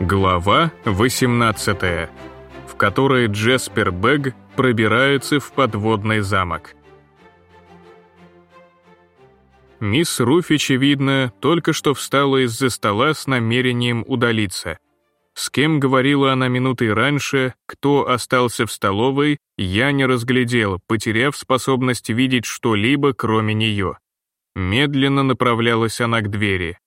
Глава 18, в которой Джеспер Бэг пробирается в подводный замок. Мисс Руф, очевидно, только что встала из-за стола с намерением удалиться. С кем говорила она минутой раньше, кто остался в столовой, я не разглядел, потеряв способность видеть что-либо, кроме нее. Медленно направлялась она к двери.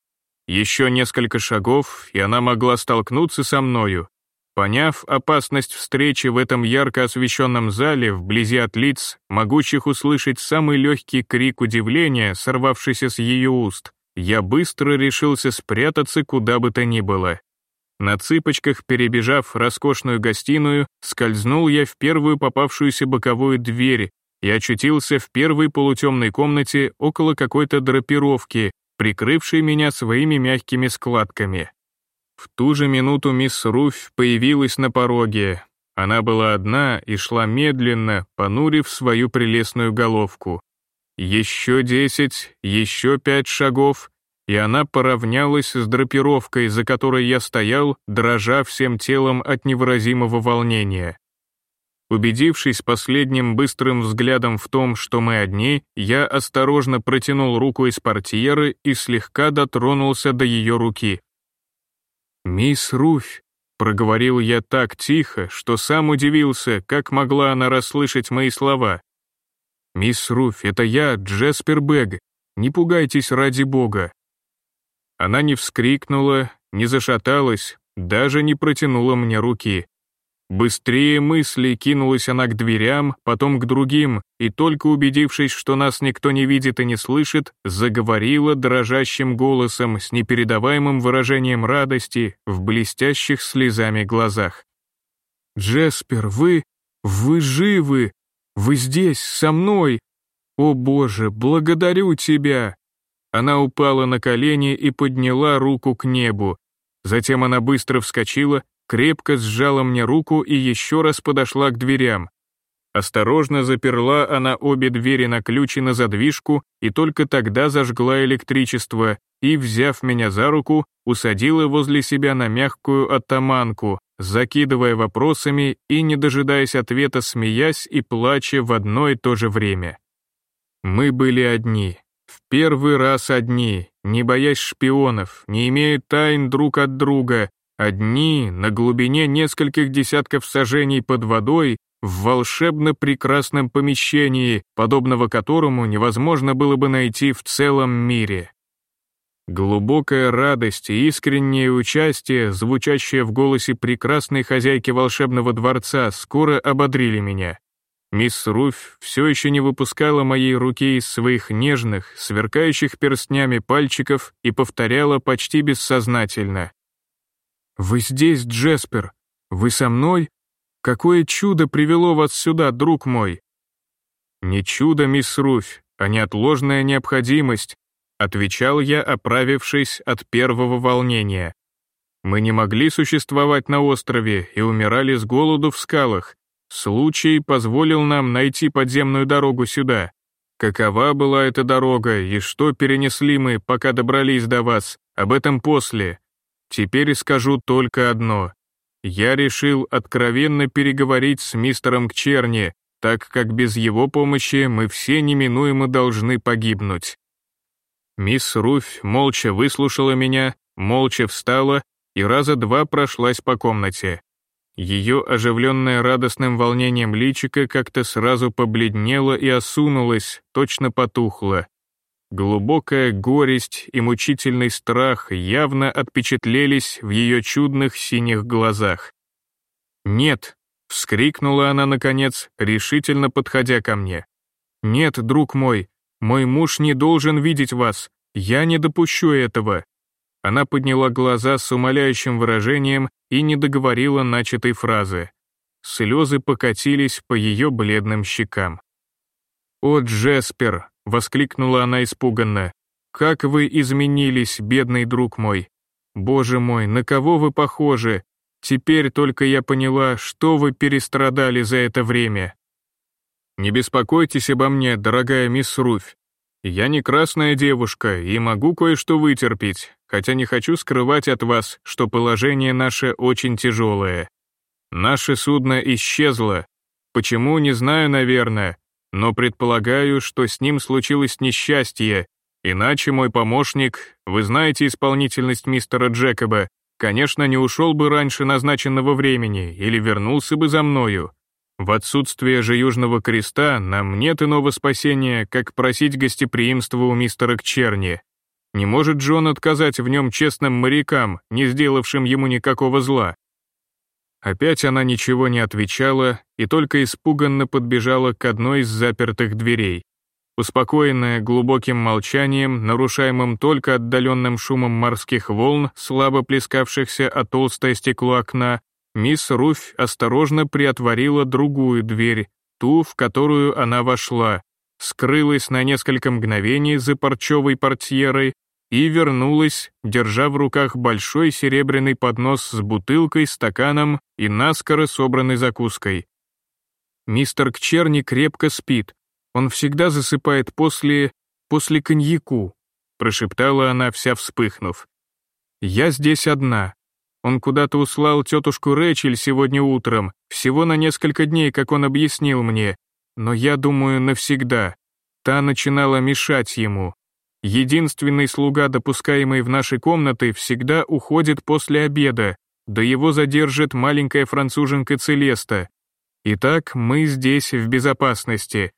Еще несколько шагов, и она могла столкнуться со мною. Поняв опасность встречи в этом ярко освещенном зале, вблизи от лиц, могущих услышать самый легкий крик удивления, сорвавшийся с ее уст, я быстро решился спрятаться куда бы то ни было. На цыпочках, перебежав роскошную гостиную, скользнул я в первую попавшуюся боковую дверь и очутился в первой полутемной комнате около какой-то драпировки, прикрывший меня своими мягкими складками. В ту же минуту мисс Руфь появилась на пороге. Она была одна и шла медленно, понурив свою прелестную головку. Еще десять, еще пять шагов, и она поравнялась с драпировкой, за которой я стоял, дрожа всем телом от невыразимого волнения. Убедившись последним быстрым взглядом в том, что мы одни, я осторожно протянул руку из портьеры и слегка дотронулся до ее руки. «Мисс Руфь», — проговорил я так тихо, что сам удивился, как могла она расслышать мои слова. «Мисс Руфь, это я, Джеспер Бэг. Не пугайтесь ради бога». Она не вскрикнула, не зашаталась, даже не протянула мне руки. Быстрее мысли кинулась она к дверям, потом к другим, и только убедившись, что нас никто не видит и не слышит, заговорила дрожащим голосом с непередаваемым выражением радости в блестящих слезами глазах. «Джеспер, вы... вы живы! Вы здесь, со мной! О боже, благодарю тебя!» Она упала на колени и подняла руку к небу. Затем она быстро вскочила, крепко сжала мне руку и еще раз подошла к дверям. Осторожно заперла она обе двери на ключ и на задвижку, и только тогда зажгла электричество и, взяв меня за руку, усадила возле себя на мягкую оттаманку, закидывая вопросами и, не дожидаясь ответа, смеясь и плача в одно и то же время. Мы были одни, в первый раз одни, не боясь шпионов, не имея тайн друг от друга, Одни, на глубине нескольких десятков сажений под водой, в волшебно прекрасном помещении, подобного которому невозможно было бы найти в целом мире. Глубокая радость и искреннее участие, звучащее в голосе прекрасной хозяйки волшебного дворца, скоро ободрили меня. Мисс Руфь все еще не выпускала моей руки из своих нежных, сверкающих перстнями пальчиков и повторяла почти бессознательно. «Вы здесь, Джеспер? Вы со мной? Какое чудо привело вас сюда, друг мой?» «Не чудо, мисс Руфь, а неотложная необходимость», отвечал я, оправившись от первого волнения. «Мы не могли существовать на острове и умирали с голоду в скалах. Случай позволил нам найти подземную дорогу сюда. Какова была эта дорога и что перенесли мы, пока добрались до вас, об этом после. Теперь скажу только одно. Я решил откровенно переговорить с мистером Кчерни, так как без его помощи мы все неминуемо должны погибнуть. Мисс Руфь молча выслушала меня, молча встала и раза два прошлась по комнате. Ее оживленное радостным волнением личико как-то сразу побледнело и осунулось, точно потухло. Глубокая горесть и мучительный страх явно отпечатлелись в ее чудных синих глазах. «Нет!» — вскрикнула она, наконец, решительно подходя ко мне. «Нет, друг мой, мой муж не должен видеть вас, я не допущу этого». Она подняла глаза с умоляющим выражением и не договорила начатой фразы. Слезы покатились по ее бледным щекам. «О, Джеспер!» — воскликнула она испуганно. «Как вы изменились, бедный друг мой! Боже мой, на кого вы похожи! Теперь только я поняла, что вы перестрадали за это время!» «Не беспокойтесь обо мне, дорогая мисс Руфь. Я не красная девушка и могу кое-что вытерпеть, хотя не хочу скрывать от вас, что положение наше очень тяжелое. Наше судно исчезло. Почему, не знаю, наверное, но предполагаю, что с ним случилось несчастье, иначе мой помощник, вы знаете исполнительность мистера Джекоба, конечно, не ушел бы раньше назначенного времени или вернулся бы за мною. В отсутствие же Южного Креста нам нет иного спасения, как просить гостеприимства у мистера Кчерни. Не может Джон отказать в нем честным морякам, не сделавшим ему никакого зла. Опять она ничего не отвечала и только испуганно подбежала к одной из запертых дверей. Успокоенная глубоким молчанием, нарушаемым только отдаленным шумом морских волн, слабо плескавшихся о толстое стекло окна, мисс Руфь осторожно приотворила другую дверь, ту, в которую она вошла, скрылась на несколько мгновений за парчевой портьерой и вернулась, держа в руках большой серебряный поднос с бутылкой, стаканом и наскоро собранной закуской. Мистер Кчерни крепко спит, он всегда засыпает после... после коньяку», прошептала она, вся вспыхнув. «Я здесь одна. Он куда-то услал тетушку Рэчель сегодня утром, всего на несколько дней, как он объяснил мне, но я думаю, навсегда. Та начинала мешать ему. Единственный слуга, допускаемый в наши комнаты, всегда уходит после обеда, да его задержит маленькая француженка Целеста. Итак, мы здесь в безопасности.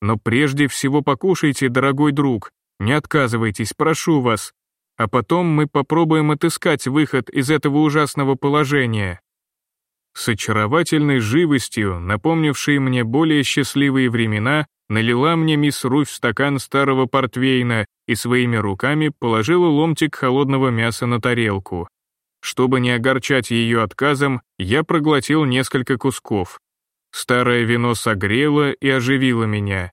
Но прежде всего покушайте, дорогой друг, не отказывайтесь, прошу вас. А потом мы попробуем отыскать выход из этого ужасного положения. С очаровательной живостью, напомнившей мне более счастливые времена, налила мне мисс Руфь стакан старого портвейна и своими руками положила ломтик холодного мяса на тарелку. Чтобы не огорчать ее отказом, я проглотил несколько кусков. Старое вино согрело и оживило меня.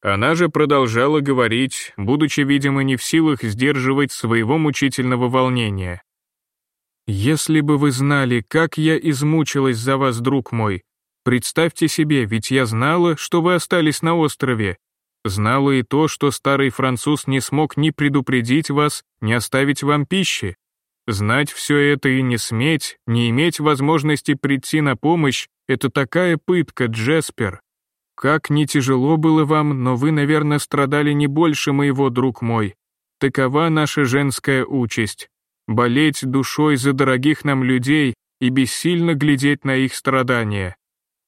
Она же продолжала говорить, будучи, видимо, не в силах сдерживать своего мучительного волнения. «Если бы вы знали, как я измучилась за вас, друг мой, представьте себе, ведь я знала, что вы остались на острове. Знала и то, что старый француз не смог ни предупредить вас, ни оставить вам пищи. Знать все это и не сметь, не иметь возможности прийти на помощь, это такая пытка, Джеспер. Как не тяжело было вам, но вы, наверное, страдали не больше моего, друг мой. Такова наша женская участь. Болеть душой за дорогих нам людей и бессильно глядеть на их страдания.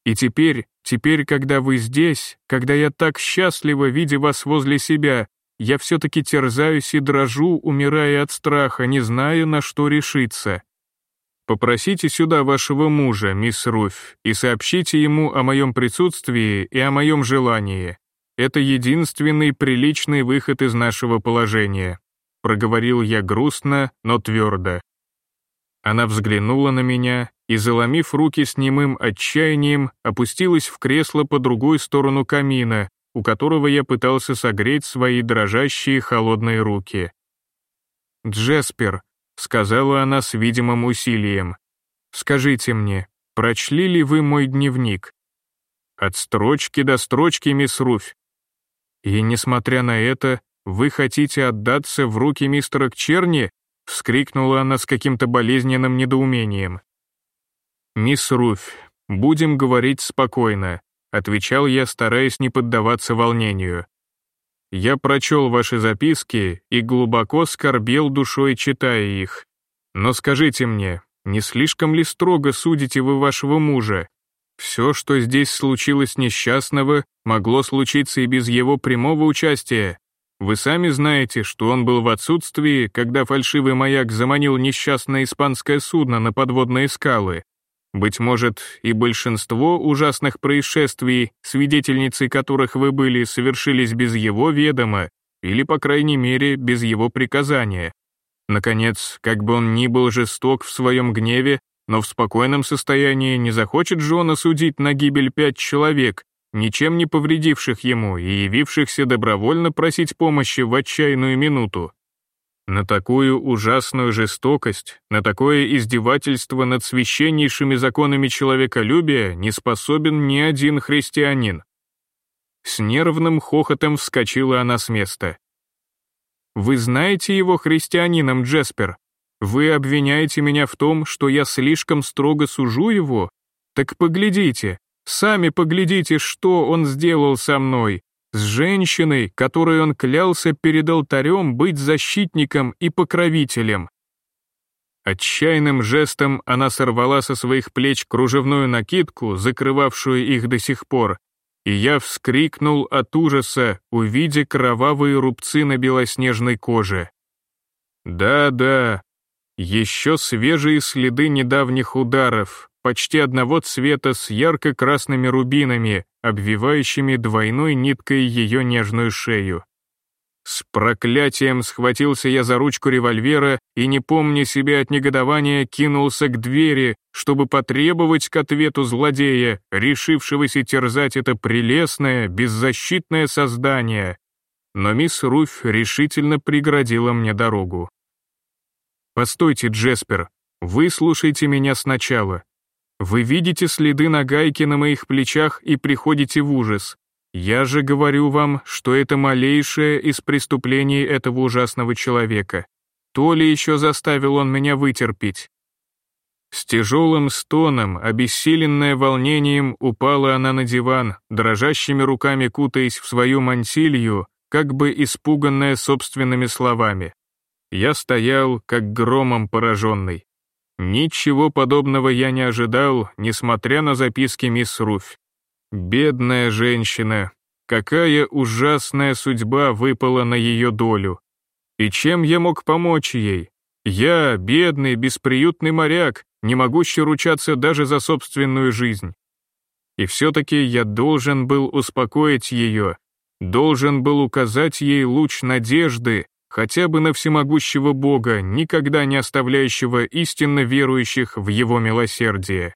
И теперь, теперь, когда вы здесь, когда я так счастлива, видя вас возле себя, я все-таки терзаюсь и дрожу, умирая от страха, не зная, на что решиться. Попросите сюда вашего мужа, мисс Руфь, и сообщите ему о моем присутствии и о моем желании. Это единственный приличный выход из нашего положения», — проговорил я грустно, но твердо. Она взглянула на меня и, заломив руки с немым отчаянием, опустилась в кресло по другую сторону камина, у которого я пытался согреть свои дрожащие холодные руки. «Джеспер», сказала она с видимым усилием. «Скажите мне, прочли ли вы мой дневник?» «От строчки до строчки, мисс Руфь». «И, несмотря на это, вы хотите отдаться в руки мистера Кчерни?» вскрикнула она с каким-то болезненным недоумением. «Мисс Руфь, будем говорить спокойно», отвечал я, стараясь не поддаваться волнению. Я прочел ваши записки и глубоко скорбел душой, читая их. Но скажите мне, не слишком ли строго судите вы вашего мужа? Все, что здесь случилось несчастного, могло случиться и без его прямого участия. Вы сами знаете, что он был в отсутствии, когда фальшивый маяк заманил несчастное испанское судно на подводные скалы. Быть может, и большинство ужасных происшествий, свидетельницей которых вы были, совершились без его ведома, или, по крайней мере, без его приказания. Наконец, как бы он ни был жесток в своем гневе, но в спокойном состоянии не захочет же он осудить на гибель пять человек, ничем не повредивших ему и явившихся добровольно просить помощи в отчаянную минуту. На такую ужасную жестокость, на такое издевательство над священнейшими законами человеколюбия не способен ни один христианин. С нервным хохотом вскочила она с места. Вы знаете его христианином, Джеспер? Вы обвиняете меня в том, что я слишком строго сужу его? Так поглядите, сами поглядите, что он сделал со мной, с женщиной, которой он клялся перед алтарем быть защитником и покровителем. Отчаянным жестом она сорвала со своих плеч кружевную накидку, закрывавшую их до сих пор, и я вскрикнул от ужаса, увидя кровавые рубцы на белоснежной коже. Да-да, еще свежие следы недавних ударов, почти одного цвета с ярко-красными рубинами, обвивающими двойной ниткой ее нежную шею. С проклятием схватился я за ручку револьвера и, не помня себя от негодования, кинулся к двери, чтобы потребовать к ответу злодея, решившегося терзать это прелестное, беззащитное создание. Но мисс Руфь решительно преградила мне дорогу. «Постойте, Джеспер, выслушайте меня сначала. Вы видите следы на гайке на моих плечах и приходите в ужас. Я же говорю вам, что это малейшее из преступлений этого ужасного человека. То ли еще заставил он меня вытерпеть. С тяжелым стоном, обессиленная волнением, упала она на диван, дрожащими руками кутаясь в свою мантилью, как бы испуганная собственными словами. Я стоял, как громом пораженный. Ничего подобного я не ожидал, несмотря на записки мисс Руфь. Бедная женщина, какая ужасная судьба выпала на ее долю. И чем я мог помочь ей? Я, бедный, бесприютный моряк, не могущий ручаться даже за собственную жизнь. И все-таки я должен был успокоить ее, должен был указать ей луч надежды, хотя бы на всемогущего Бога, никогда не оставляющего истинно верующих в Его милосердие.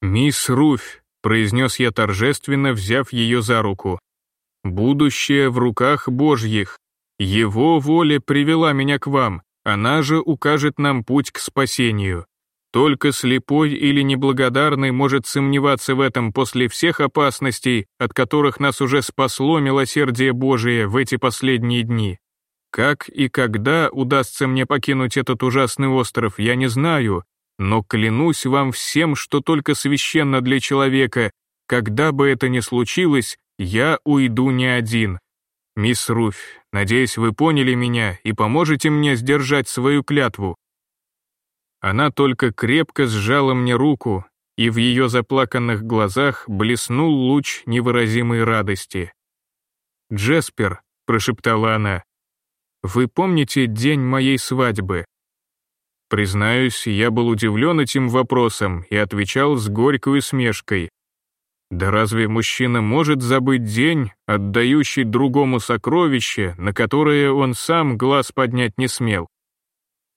«Мисс Руфь», произнес я торжественно, взяв ее за руку. «Будущее в руках Божьих. Его воля привела меня к вам, она же укажет нам путь к спасению. Только слепой или неблагодарный может сомневаться в этом после всех опасностей, от которых нас уже спасло милосердие Божие в эти последние дни. Как и когда удастся мне покинуть этот ужасный остров, я не знаю, но клянусь вам всем, что только священно для человека, когда бы это ни случилось, я уйду не один. Мисс Руфь, надеюсь, вы поняли меня и поможете мне сдержать свою клятву». Она только крепко сжала мне руку, и в ее заплаканных глазах блеснул луч невыразимой радости. «Джеспер», — прошептала она, — «вы помните день моей свадьбы?» Признаюсь, я был удивлен этим вопросом и отвечал с горькой усмешкой. Да разве мужчина может забыть день, отдающий другому сокровище, на которое он сам глаз поднять не смел?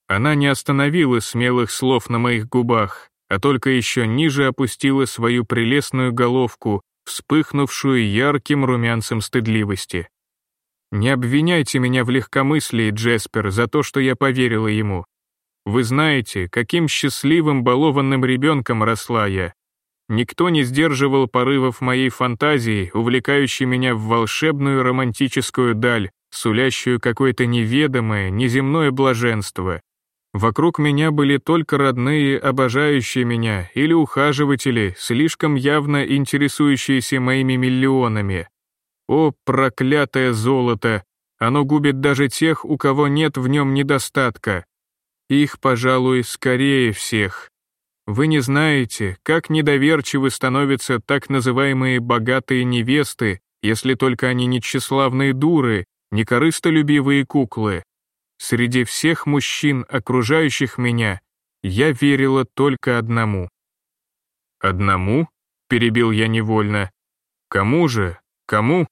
Она не остановила смелых слов на моих губах, а только еще ниже опустила свою прелестную головку, вспыхнувшую ярким румянцем стыдливости. «Не обвиняйте меня в легкомыслии, Джеспер, за то, что я поверила ему. Вы знаете, каким счастливым балованным ребенком росла я. Никто не сдерживал порывов моей фантазии, увлекающей меня в волшебную романтическую даль, сулящую какое-то неведомое, неземное блаженство. Вокруг меня были только родные, обожающие меня, или ухаживатели, слишком явно интересующиеся моими миллионами. О, проклятое золото! Оно губит даже тех, у кого нет в нем недостатка. Их, пожалуй, скорее всех. Вы не знаете, как недоверчивы становятся так называемые богатые невесты, если только они не тщеславные дуры, не корыстолюбивые куклы. Среди всех мужчин, окружающих меня, я верила только одному. «Одному?» — перебил я невольно. «Кому же? Кому?»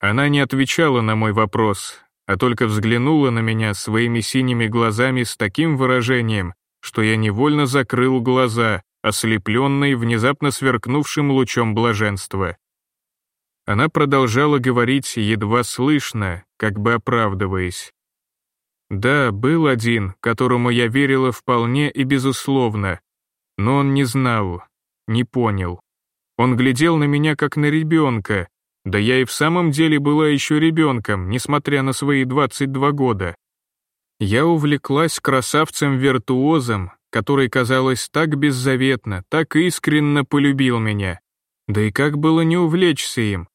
Она не отвечала на мой вопрос, а только взглянула на меня своими синими глазами с таким выражением, что я невольно закрыл глаза, ослепленный внезапно сверкнувшим лучом блаженства. Она продолжала говорить едва слышно, как бы оправдываясь. Да, был один, которому я верила вполне и безусловно, но он не знал, не понял. Он глядел на меня как на ребенка, Да я и в самом деле была еще ребенком, несмотря на свои 22 года. Я увлеклась красавцем-виртуозом, который, казалось, так беззаветно, так искренно полюбил меня. Да и как было не увлечься им?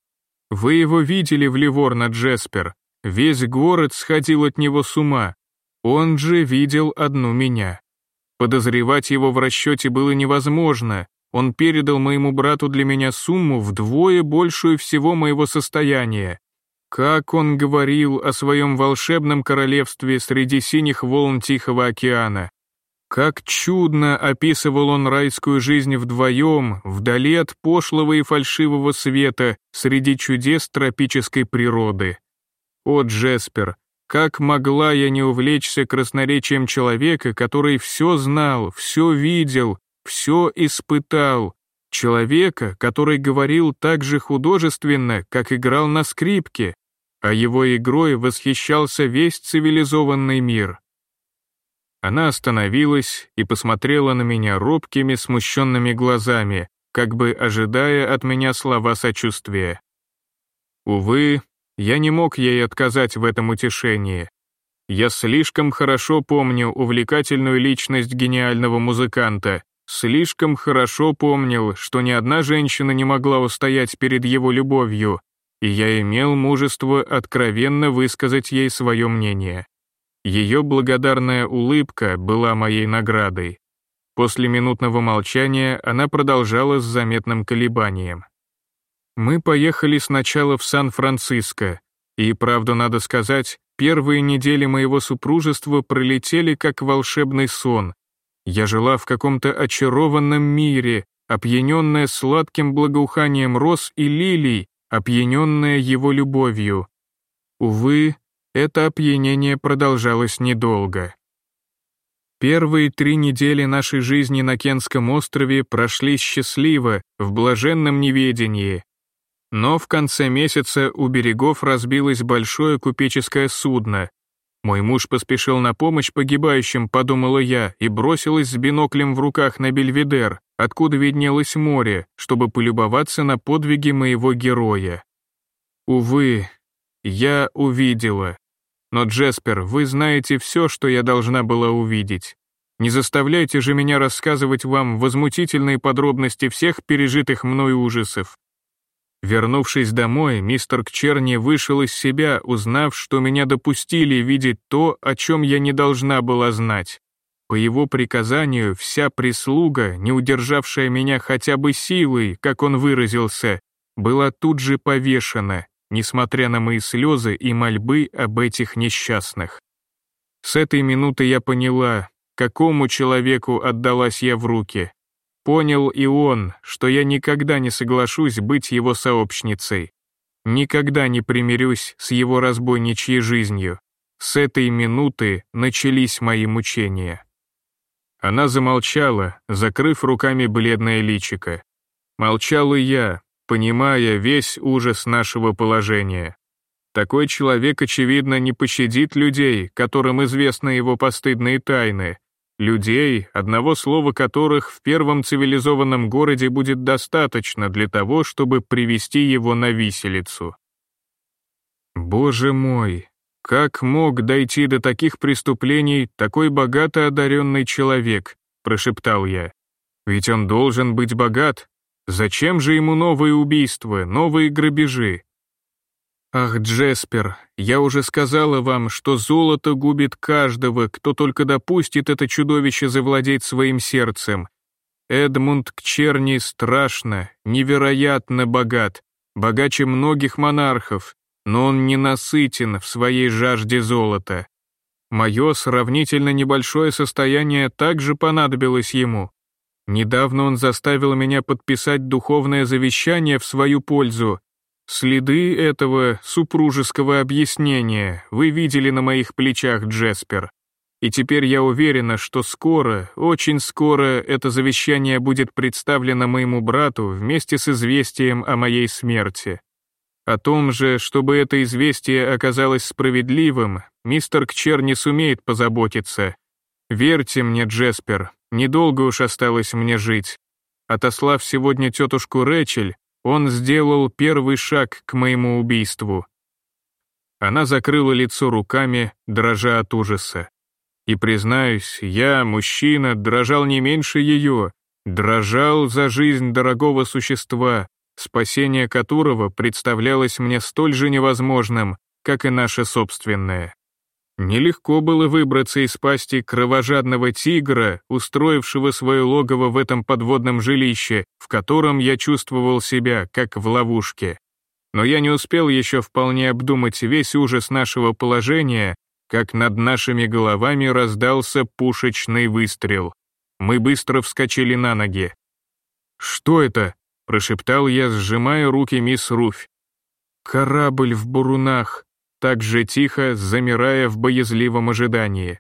Вы его видели в Ливорно, Джеспер. Весь город сходил от него с ума. Он же видел одну меня. Подозревать его в расчете было невозможно. Он передал моему брату для меня сумму вдвое большую всего моего состояния. Как он говорил о своем волшебном королевстве среди синих волн Тихого океана. Как чудно описывал он райскую жизнь вдвоем, вдали от пошлого и фальшивого света, среди чудес тропической природы. О, Джеспер, как могла я не увлечься красноречием человека, который все знал, все видел, все испытал, человека, который говорил так же художественно, как играл на скрипке, а его игрой восхищался весь цивилизованный мир. Она остановилась и посмотрела на меня робкими, смущенными глазами, как бы ожидая от меня слова сочувствия. Увы, я не мог ей отказать в этом утешении. Я слишком хорошо помню увлекательную личность гениального музыканта, слишком хорошо помнил, что ни одна женщина не могла устоять перед его любовью, и я имел мужество откровенно высказать ей свое мнение. Ее благодарная улыбка была моей наградой. После минутного молчания она продолжала с заметным колебанием. Мы поехали сначала в Сан-Франциско, и, правду надо сказать, первые недели моего супружества пролетели как волшебный сон. Я жила в каком-то очарованном мире, опьяненная сладким благоуханием роз и лилий, опьяненная его любовью. Увы, это опьянение продолжалось недолго. Первые три недели нашей жизни на Кенском острове прошли счастливо, в блаженном неведении. Но в конце месяца у берегов разбилось большое купеческое судно. Мой муж поспешил на помощь погибающим, подумала я, и бросилась с биноклем в руках на Бельведер, откуда виднелось море, чтобы полюбоваться на подвиги моего героя. Увы, я увидела. Но, Джеспер, вы знаете все, что я должна была увидеть. Не заставляйте же меня рассказывать вам возмутительные подробности всех пережитых мной ужасов. Вернувшись домой, мистер Кчерни вышел из себя, узнав, что меня допустили видеть то, о чем я не должна была знать. По его приказанию, вся прислуга, не удержавшая меня хотя бы силой, как он выразился, была тут же повешена, несмотря на мои слезы и мольбы об этих несчастных. С этой минуты я поняла, какому человеку отдалась я в руки. Понял и он, что я никогда не соглашусь быть его сообщницей. Никогда не примирюсь с его разбойничьей жизнью. С этой минуты начались мои мучения. Она замолчала, закрыв руками бледное личико. Молчал и я, понимая весь ужас нашего положения. Такой человек, очевидно, не пощадит людей, которым известны его постыдные тайны, людей, одного слова которых в первом цивилизованном городе будет достаточно для того, чтобы привести его на виселицу. Боже мой, как мог дойти до таких преступлений такой богато одаренный человек, прошептал я. Ведь он должен быть богат, Зачем же ему новые убийства, новые грабежи? Ах, Джеспер, я уже сказала вам, что золото губит каждого, кто только допустит это чудовище завладеть своим сердцем. Эдмунд Кчерни страшно, невероятно богат, богаче многих монархов, но он ненасытен в своей жажде золота. Мое сравнительно небольшое состояние также понадобилось ему. Недавно он заставил меня подписать духовное завещание в свою пользу. Следы этого супружеского объяснения вы видели на моих плечах, Джеспер. И теперь я уверена, что скоро, очень скоро это завещание будет представлено моему брату вместе с известием о моей смерти. О том же, чтобы это известие оказалось справедливым, мистер Кчер не сумеет позаботиться. Верьте мне, Джеспер, Недолго уж осталось мне жить. Отослав сегодня тетушку Рэчель, он сделал первый шаг к моему убийству. Она закрыла лицо руками, дрожа от ужаса. И, признаюсь, я, мужчина, дрожал не меньше ее, дрожал за жизнь дорогого существа, спасение которого представлялось мне столь же невозможным, как и наше собственное. Нелегко было выбраться из пасти кровожадного тигра, устроившего свое логово в этом подводном жилище, в котором я чувствовал себя, как в ловушке. Но я не успел еще вполне обдумать весь ужас нашего положения, как над нашими головами раздался пушечный выстрел. Мы быстро вскочили на ноги. «Что это?» — прошептал я, сжимая руки мисс Руфь. «Корабль в бурунах», так же тихо, замирая в боязливом ожидании.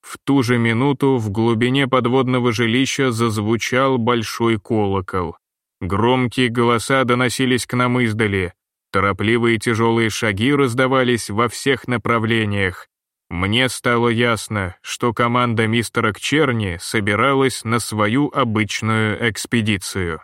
В ту же минуту в глубине подводного жилища зазвучал большой колокол. Громкие голоса доносились к нам издали. Торопливые тяжелые шаги раздавались во всех направлениях. Мне стало ясно, что команда мистера Кчерни собиралась на свою обычную экспедицию.